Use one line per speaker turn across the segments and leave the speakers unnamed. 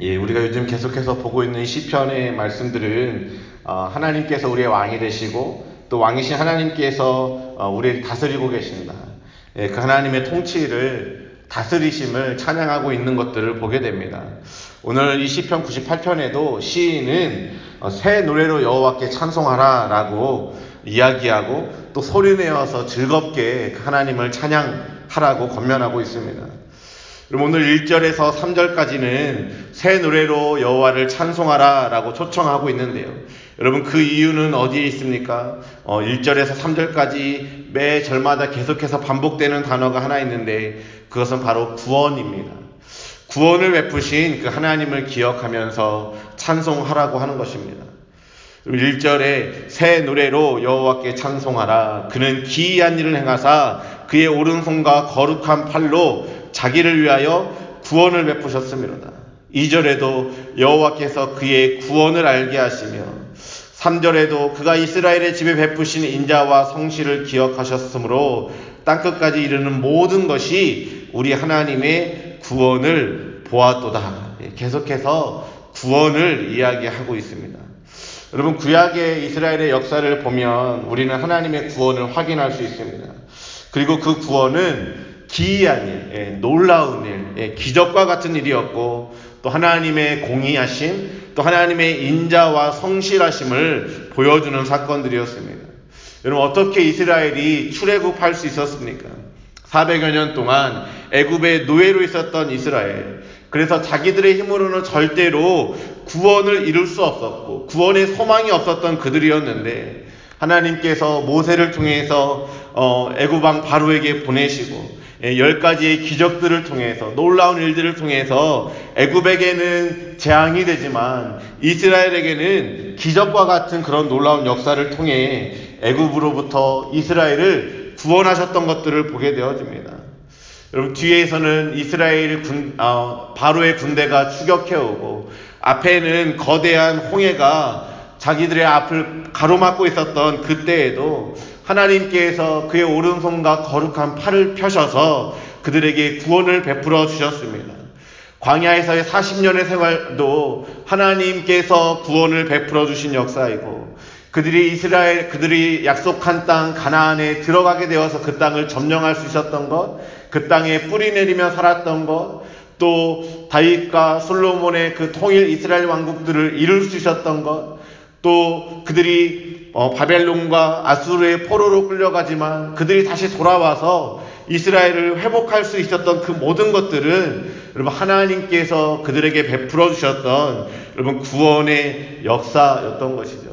예, 우리가 요즘 계속해서 보고 있는 시편의 말씀들은 어, 하나님께서 우리의 왕이 되시고 또 왕이신 하나님께서 어, 우리를 다스리고 계신다. 예, 그 하나님의 통치를 다스리심을 찬양하고 있는 것들을 보게 됩니다. 오늘 이 시편 98편에도 시인은 어, 새 노래로 여호와께 찬송하라라고 이야기하고 또 소리내어서 즐겁게 그 하나님을 찬양하라고 권면하고 있습니다. 그럼 오늘 1절에서 3절까지는 새 노래로 여호와를 찬송하라라고 초청하고 있는데요. 여러분 그 이유는 어디에 있습니까? 어, 1절에서 3절까지 매 절마다 계속해서 반복되는 단어가 하나 있는데 그것은 바로 구원입니다. 구원을 베푸신 그 하나님을 기억하면서 찬송하라고 하는 것입니다. 1절에 새 노래로 여호와께 찬송하라. 그는 기이한 일을 행하사 그의 오른손과 거룩한 팔로 자기를 위하여 구원을 베푸셨습니다. 2절에도 여호와께서 그의 구원을 알게 하시며 3절에도 그가 이스라엘의 집에 베푸신 인자와 성실을 기억하셨으므로 땅끝까지 이르는 모든 것이 우리 하나님의 구원을 보았도다. 예, 계속해서 구원을 이야기하고 있습니다. 여러분 구약의 이스라엘의 역사를 보면 우리는 하나님의 구원을 확인할 수 있습니다. 그리고 그 구원은 기이한 일, 예, 놀라운 일, 예, 기적과 같은 일이었고 또 하나님의 공의하심, 또 하나님의 인자와 성실하심을 보여주는 사건들이었습니다. 여러분 어떻게 이스라엘이 출애굽할 수 있었습니까? 400여 년 동안 애굽의 노예로 있었던 이스라엘. 그래서 자기들의 힘으로는 절대로 구원을 이룰 수 없었고 구원의 소망이 없었던 그들이었는데 하나님께서 모세를 통해서 어, 애굽 왕 바로에게 보내시고 예, 열 가지의 기적들을 통해서 놀라운 일들을 통해서 애굽에게는 재앙이 되지만 이스라엘에게는 기적과 같은 그런 놀라운 역사를 통해 애굽으로부터 이스라엘을 구원하셨던 것들을 보게 되어집니다. 여러분 뒤에서는 이스라엘 군 어, 바로의 군대가 추격해 오고 앞에는 거대한 홍해가 자기들의 앞을 가로막고 있었던 그때에도 하나님께서 그의 오른손과 거룩한 팔을 펴셔서 그들에게 구원을 베풀어 주셨습니다. 광야에서의 40년의 생활도 하나님께서 구원을 베풀어 주신 역사이고 그들이 이스라엘 그들이 약속한 땅 가나안에 들어가게 되어서 그 땅을 점령할 수 있었던 것, 그 땅에 뿌리 내리며 살았던 것, 또 다윗과 솔로몬의 그 통일 이스라엘 왕국들을 이룰 수 있었던 것, 또 그들이 어, 바벨론과 아수르의 포로로 끌려가지만 그들이 다시 돌아와서 이스라엘을 회복할 수 있었던 그 모든 것들은 여러분 하나님께서 그들에게 베풀어 주셨던 여러분 구원의 역사였던 것이죠.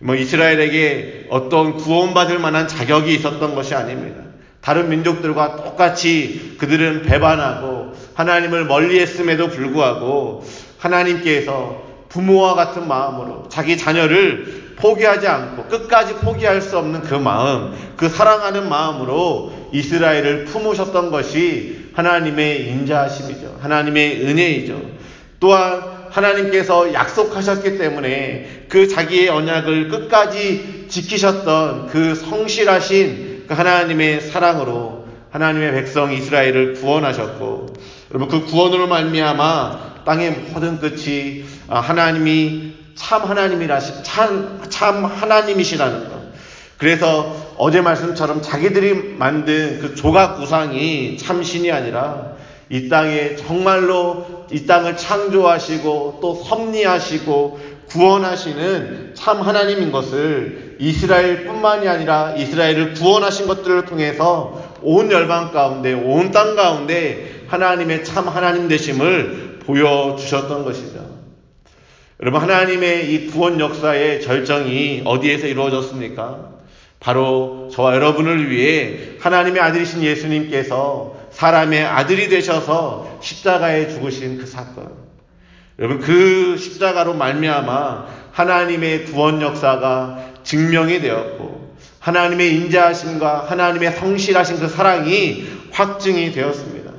뭐 이스라엘에게 어떤 구원받을 만한 자격이 있었던 것이 아닙니다. 다른 민족들과 똑같이 그들은 배반하고 하나님을 멀리 했음에도 불구하고 하나님께서 부모와 같은 마음으로 자기 자녀를 포기하지 않고 끝까지 포기할 수 없는 그 마음, 그 사랑하는 마음으로 이스라엘을 품으셨던 것이 하나님의 인자하심이죠. 하나님의 은혜이죠. 또한 하나님께서 약속하셨기 때문에 그 자기의 언약을 끝까지 지키셨던 그 성실하신 그 하나님의 사랑으로 하나님의 백성 이스라엘을 구원하셨고 여러분 그 구원으로 말미암아 땅의 모든 끝이 하나님이 참 하나님이라 참, 참 하나님이시라는 것. 그래서 어제 말씀처럼 자기들이 만든 그 조각 구상이 참 신이 아니라 이 땅에 정말로 이 땅을 창조하시고 또 섭리하시고 구원하시는 참 하나님인 것을 이스라엘 뿐만이 아니라 이스라엘을 구원하신 것들을 통해서 온 열방 가운데, 온 땅 가운데 하나님의 참 하나님 되심을 보여주셨던 것이죠. 여러분, 하나님의 이 구원 역사의 절정이 어디에서 이루어졌습니까? 바로 저와 여러분을 위해 하나님의 아들이신 예수님께서 사람의 아들이 되셔서 십자가에 죽으신 그 사건. 여러분 그 십자가로 말미암아 하나님의 구원 역사가 증명이 되었고 하나님의 인자하심과 하나님의 성실하신 그 사랑이 확증이 되었습니다.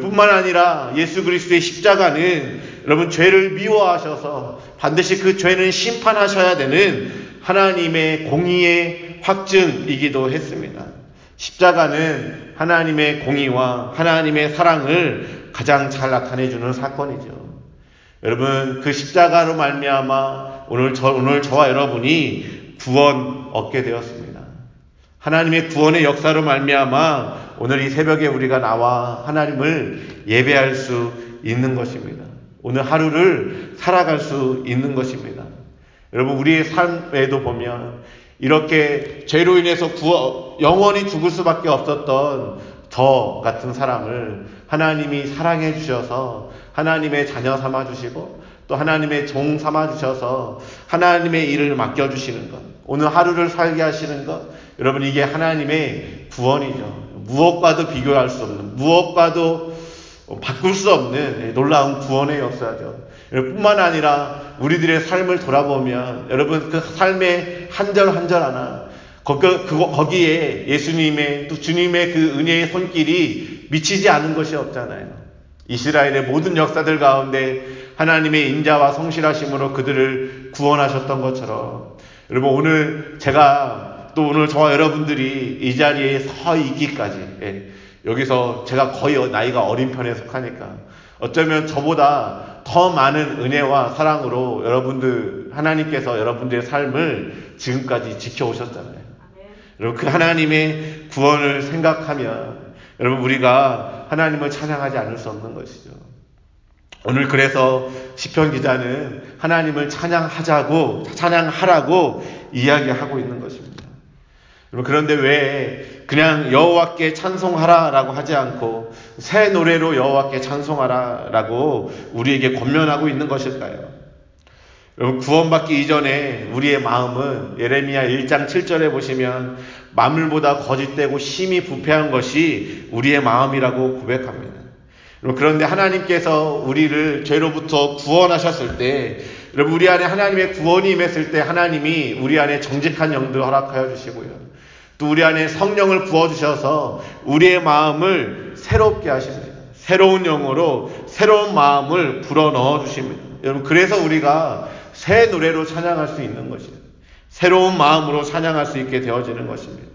뿐만 아니라 예수 그리스도의 십자가는 여러분 죄를 미워하셔서 반드시 그 죄는 심판하셔야 되는 하나님의 공의의 확증이기도 했습니다. 십자가는 하나님의 공의와 하나님의 사랑을 가장 잘 나타내 주는 사건이죠. 여러분 그 십자가로 말미암아 오늘 저 오늘 저와 여러분이 구원 얻게 되었습니다. 하나님의 구원의 역사로 말미암아 오늘 이 새벽에 우리가 나와 하나님을 예배할 수 있는 것입니다. 오늘 하루를 살아갈 수 있는 것입니다. 여러분 우리의 삶에도 보면 이렇게 죄로 인해서 구워, 영원히 죽을 수밖에 없었던 저 같은 사람을 하나님이 사랑해 주셔서 하나님의 자녀 삼아 주시고 또 하나님의 종 삼아 주셔서 하나님의 일을 맡겨 주시는 것. 오늘 하루를 살게 하시는 것. 여러분 이게 하나님의 구원이죠. 무엇과도 비교할 수 없는 무엇과도 바꿀 수 없는 놀라운 구원의 역사죠. 뿐만 아니라 우리들의 삶을 돌아보면 여러분 그 삶의 한 절 한 절 하나 거기에 예수님의 또 주님의 그 은혜의 손길이 미치지 않은 것이 없잖아요. 이스라엘의 모든 역사들 가운데 하나님의 인자와 성실하심으로 그들을 구원하셨던 것처럼 여러분 오늘 제가 또 오늘 저와 여러분들이 이 자리에 서 있기까지 예, 여기서 제가 거의 나이가 어린 편에 속하니까 어쩌면 저보다 더 많은 은혜와 사랑으로 여러분들, 하나님께서 여러분들의 삶을 지금까지 지켜오셨잖아요. 여러분, 그 하나님의 구원을 생각하면 여러분, 우리가 하나님을 찬양하지 않을 수 없는 것이죠. 오늘 그래서 시편 기자는 하나님을 찬양하자고, 찬양하라고 이야기하고 있는 것입니다. 그런데 왜 그냥 여호와께 찬송하라라고 하지 않고 새 노래로 여호와께 찬송하라라고 우리에게 권면하고 있는 것일까요? 여러분 구원받기 이전에 우리의 마음은 예레미야 1장 7절에 보시면 만물보다 거짓되고 심히 부패한 것이 우리의 마음이라고 고백합니다. 그런데 하나님께서 우리를 죄로부터 구원하셨을 때 여러분 우리 안에 하나님의 구원이 임했을 때 하나님이 우리 안에 정직한 영도 허락하여 주시고요. 또 우리 안에 성령을 부어주셔서 우리의 마음을 새롭게 하십니다. 새로운 영으로 새로운 마음을 불어 넣어 주십니다. 여러분, 그래서 우리가 새 노래로 찬양할 수 있는 것이에요. 새로운 마음으로 찬양할 수 있게 되어지는 것입니다.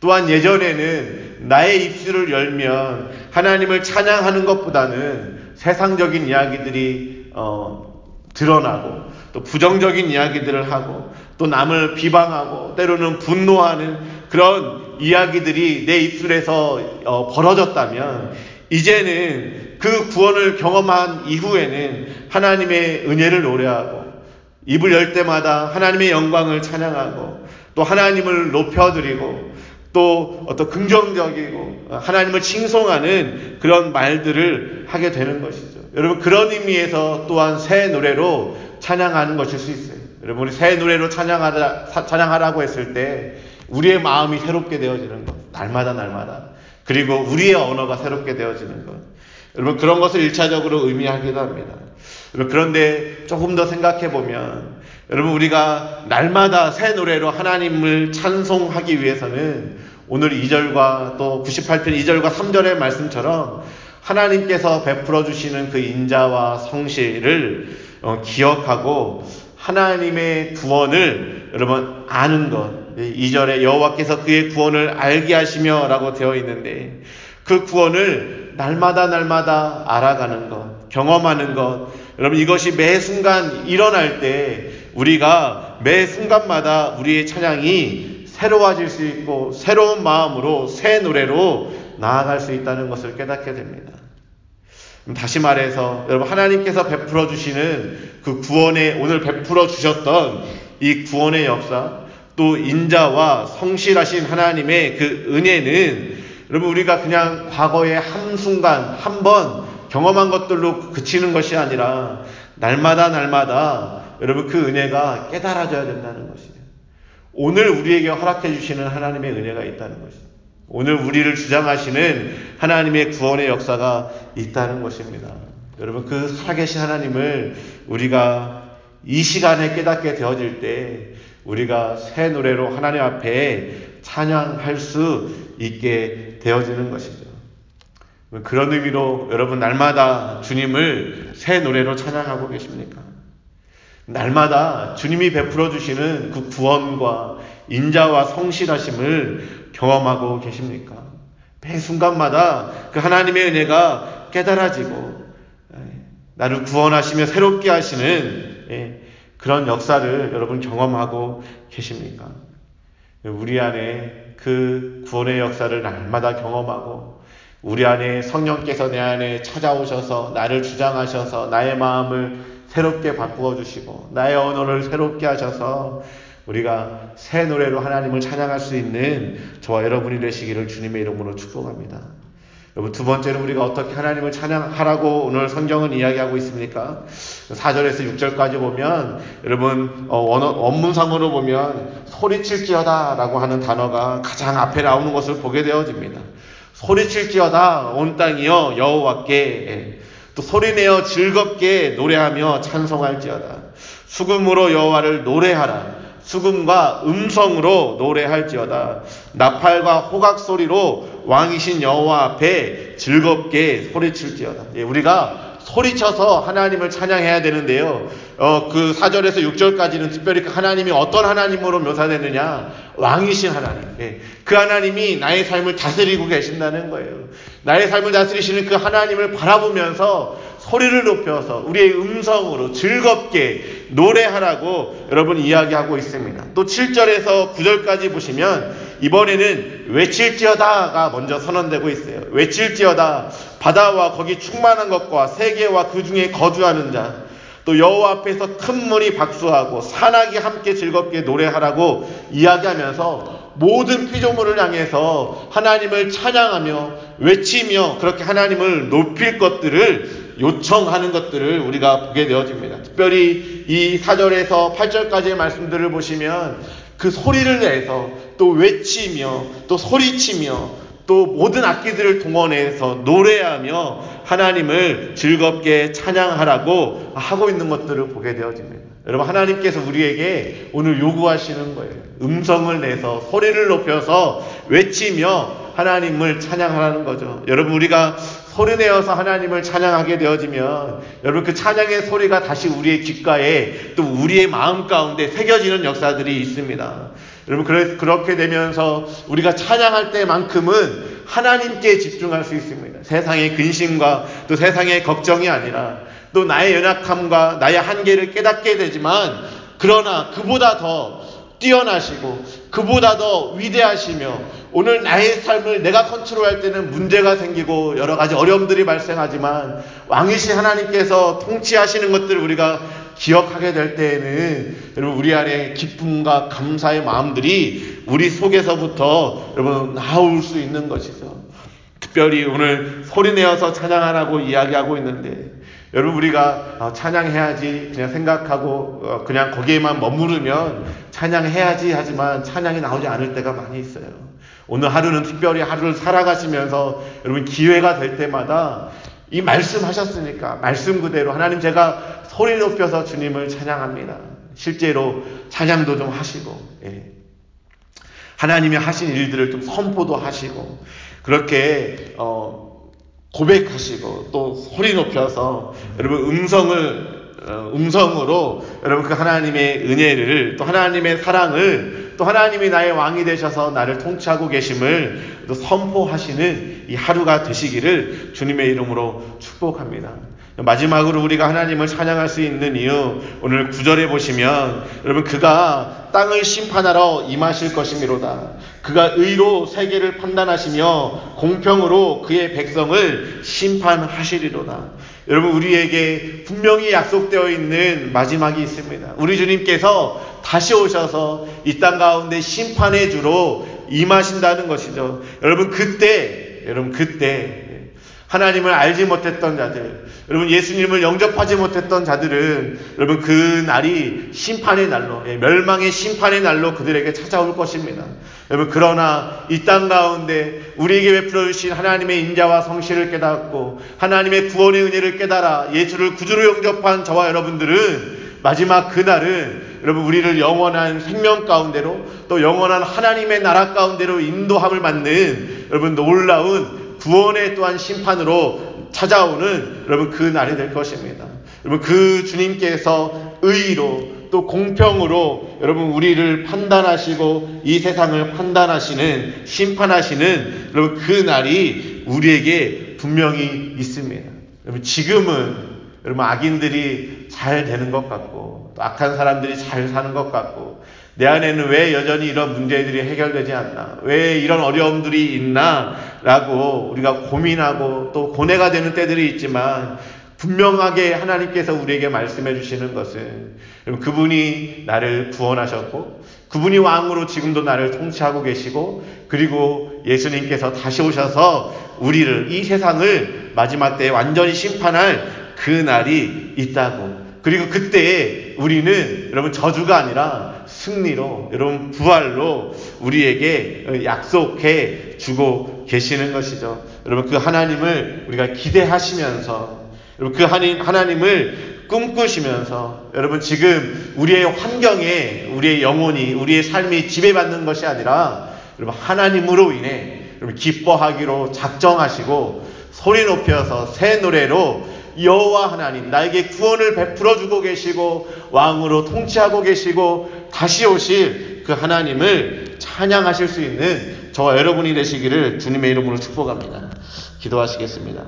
또한 예전에는 나의 입술을 열면 하나님을 찬양하는 것보다는 세상적인 이야기들이 어, 드러나고 또 부정적인 이야기들을 하고 또 남을 비방하고 때로는 분노하는 그런 이야기들이 내 입술에서 어, 벌어졌다면 이제는 그 구원을 경험한 이후에는 하나님의 은혜를 노래하고 입을 열 때마다 하나님의 영광을 찬양하고 또 하나님을 높여드리고 또 어떤 긍정적이고 하나님을 칭송하는 그런 말들을 하게 되는 것이죠. 여러분 그런 의미에서 또한 새 노래로 찬양하는 것일 수 있어요. 여러분 우리 새 노래로 찬양하라, 찬양하라고 했을 때 우리의 마음이 새롭게 되어지는 것. 날마다 날마다. 그리고 우리의 언어가 새롭게 되어지는 것. 여러분 그런 것을 일차적으로 의미하기도 합니다. 여러분 그런데 조금 더 생각해 보면 여러분 우리가 날마다 새 노래로 하나님을 찬송하기 위해서는 오늘 2절과 또 98편 2절과 3절의 말씀처럼 하나님께서 베풀어 주시는 그 인자와 성실을 어, 기억하고 하나님의 구원을 여러분 아는 것 2절에 여호와께서 그의 구원을 알게 하시며라고 되어 있는데 그 구원을 날마다 날마다 알아가는 것, 경험하는 것, 여러분 이것이 매 순간 일어날 때 우리가 매 순간마다 우리의 찬양이 새로워질 수 있고 새로운 마음으로 새 노래로 나아갈 수 있다는 것을 깨닫게 됩니다. 다시 말해서 여러분 하나님께서 베풀어 주시는 그 구원에 오늘 베풀어 주셨던 이 구원의 역사 또 인자와 성실하신 하나님의 그 은혜는 여러분 우리가 그냥 과거의 한순간 한 번 경험한 것들로 그치는 것이 아니라 날마다 날마다 여러분 그 은혜가 깨달아져야 된다는 것이에요. 오늘 우리에게 허락해 주시는 하나님의 은혜가 있다는 것이에요. 오늘 우리를 주장하시는 하나님의 구원의 역사가 있다는 것입니다. 여러분 그 살아계신 하나님을 우리가 이 시간에 깨닫게 되어질 때 우리가 새 노래로 하나님 앞에 찬양할 수 있게 되어지는 것이죠. 그런 의미로 여러분 날마다 주님을 새 노래로 찬양하고 계십니까? 날마다 주님이 베풀어 주시는 그 구원과 인자와 성실하심을 경험하고 계십니까? 매 순간마다 그 하나님의 은혜가 깨달아지고 나를 구원하시며 새롭게 하시는 예, 그런 역사를 여러분 경험하고 계십니까? 우리 안에 그 구원의 역사를 날마다 경험하고 우리 안에 성령께서 내 안에 찾아오셔서 나를 주장하셔서 나의 마음을 새롭게 바꾸어 주시고 나의 언어를 새롭게 하셔서 우리가 새 노래로 하나님을 찬양할 수 있는 저와 여러분이 되시기를 주님의 이름으로 축복합니다. 여러분 두 번째는 우리가 어떻게 하나님을 찬양하라고 오늘 성경은 이야기하고 있습니까? 4절에서 6절까지 보면 여러분 어, 원문상으로 보면 소리칠지어다라고 하는 단어가 가장 앞에 나오는 것을 보게 되어집니다. 소리칠지어다 온 땅이여 여호와께 또 소리내어 즐겁게 노래하며 찬송할지어다 수금으로 여호와를 노래하라 수금과 음성으로 노래할지어다 나팔과 호각 소리로 왕이신 여호와 앞에 즐겁게 소리칠지어다. 예, 우리가 소리쳐서 하나님을 찬양해야 되는데요. 어, 그 4절에서 6절까지는 특별히 그 하나님이 어떤 하나님으로 묘사되느냐? 왕이신 하나님. 예, 그 하나님이 나의 삶을 다스리고 계신다는 거예요. 나의 삶을 다스리시는 그 하나님을 바라보면서 소리를 높여서 우리의 음성으로 즐겁게 노래하라고 여러분 이야기하고 있습니다. 또 7절에서 9절까지 보시면 이번에는 외칠지어다가 먼저 선언되고 있어요. 외칠지어다 바다와 거기 충만한 것과 세계와 그 중에 거주하는 자, 또 여호와 앞에서 큰 물이 박수하고 산악이 함께 즐겁게 노래하라고 이야기하면서 모든 피조물을 향해서 하나님을 찬양하며 외치며 그렇게 하나님을 높일 것들을 요청하는 것들을 우리가 보게 되어집니다. 특별히 이 4절에서 8절까지의 말씀들을 보시면 그 소리를 내서 또 외치며 또 소리치며 또 모든 악기들을 동원해서 노래하며 하나님을 즐겁게 찬양하라고 하고 있는 것들을 보게 되어집니다. 여러분 하나님께서 우리에게 오늘 요구하시는 거예요. 음성을 내서 소리를 높여서 외치며 하나님을 찬양하라는 거죠. 여러분 우리가 소리 내어서 하나님을 찬양하게 되어지면 여러분 그 찬양의 소리가 다시 우리의 귓가에 또 우리의 마음 가운데 새겨지는 역사들이 있습니다. 여러분 그렇게 되면서 우리가 찬양할 때만큼은 하나님께 집중할 수 있습니다. 세상의 근심과 또 세상의 걱정이 아니라 또 나의 연약함과 나의 한계를 깨닫게 되지만 그러나 그보다 더 뛰어나시고 그보다 더 위대하시며 오늘 나의 삶을 내가 컨트롤할 때는 문제가 생기고 여러 가지 어려움들이 발생하지만 왕이신 하나님께서 통치하시는 것들을 우리가 기억하게 될 때에는 여러분 우리 안에 기쁨과 감사의 마음들이 우리 속에서부터 여러분 나올 수 있는 것이죠. 특별히 오늘 소리 내어서 찬양하라고 이야기하고 있는데 여러분 우리가 어, 찬양해야지 그냥 생각하고 어, 그냥 거기에만 머무르면 찬양해야지 하지만 찬양이 나오지 않을 때가 많이 있어요. 오늘 하루는 특별히 하루를 살아가시면서 여러분 기회가 될 때마다 이 말씀 하셨으니까 말씀 그대로 하나님 제가 소리 높여서 주님을 찬양합니다. 실제로 찬양도 좀 하시고 예. 하나님이 하신 일들을 좀 선포도 하시고 그렇게 어, 고백하시고 또 소리 높여서 여러분 음성을 어, 음성으로 여러분 그 하나님의 은혜를 또 하나님의 사랑을 또 하나님이 나의 왕이 되셔서 나를 통치하고 계심을 또 선포하시는 이 하루가 되시기를 주님의 이름으로 축복합니다. 마지막으로 우리가 하나님을 찬양할 수 있는 이유 오늘 구절에 보시면 여러분 그가 땅을 심판하러 임하실 것이미로다. 그가 의로 세계를 판단하시며 공평으로 그의 백성을 심판하시리로다. 여러분 우리에게 분명히 약속되어 있는 마지막이 있습니다. 우리 주님께서 다시 오셔서 이 땅 가운데 심판의 주로 임하신다는 것이죠. 여러분 그때 여러분 그때 하나님을 알지 못했던 자들, 여러분 예수님을 영접하지 못했던 자들은 여러분 그 날이 심판의 날로, 예, 멸망의 심판의 날로 그들에게 찾아올 것입니다. 여러분 그러나 이 땅 가운데 우리에게 베풀어 주신 하나님의 인자와 성실을 깨닫고 하나님의 구원의 은혜를 깨달아 예수를 구주로 영접한 저와 여러분들은 마지막 그 날은 여러분 우리를 영원한 생명 가운데로 또 영원한 하나님의 나라 가운데로 인도함을 받는 여러분 놀라운 구원의 또한 심판으로 찾아오는 여러분 그 날이 될 것입니다. 여러분 그 주님께서 의로 또 공평으로 여러분 우리를 판단하시고 이 세상을 판단하시는 심판하시는 여러분 그 날이 우리에게 분명히 있습니다. 여러분 지금은 여러분 악인들이 잘 되는 것 같고 또 악한 사람들이 잘 사는 것 같고 내 안에는 왜 여전히 이런 문제들이 해결되지 않나 왜 이런 어려움들이 있나 라고 우리가 고민하고 또 고뇌가 되는 때들이 있지만 분명하게 하나님께서 우리에게 말씀해 주시는 것은 그분이 나를 구원하셨고 그분이 왕으로 지금도 나를 통치하고 계시고 그리고 예수님께서 다시 오셔서 우리를 이 세상을 마지막 때에 완전히 심판할 그 날이 있다고. 그리고 그때 우리는 여러분 저주가 아니라 승리로 여러분 부활로 우리에게 약속해 주고 계시는 것이죠. 여러분 그 하나님을 우리가 기대하시면서 여러분 그 하나님을 꿈꾸시면서 여러분 지금 우리의 환경에 우리의 영혼이 우리의 삶이 지배받는 것이 아니라 여러분 하나님으로 인해 여러분 기뻐하기로 작정하시고 소리 높여서 새 노래로 여호와 하나님 나에게 구원을 베풀어 주고 계시고 왕으로 통치하고 계시고 다시 오실 그 하나님을 찬양하실 수 있는 저와 여러분이 되시기를 주님의 이름으로 축복합니다. 기도하시겠습니다.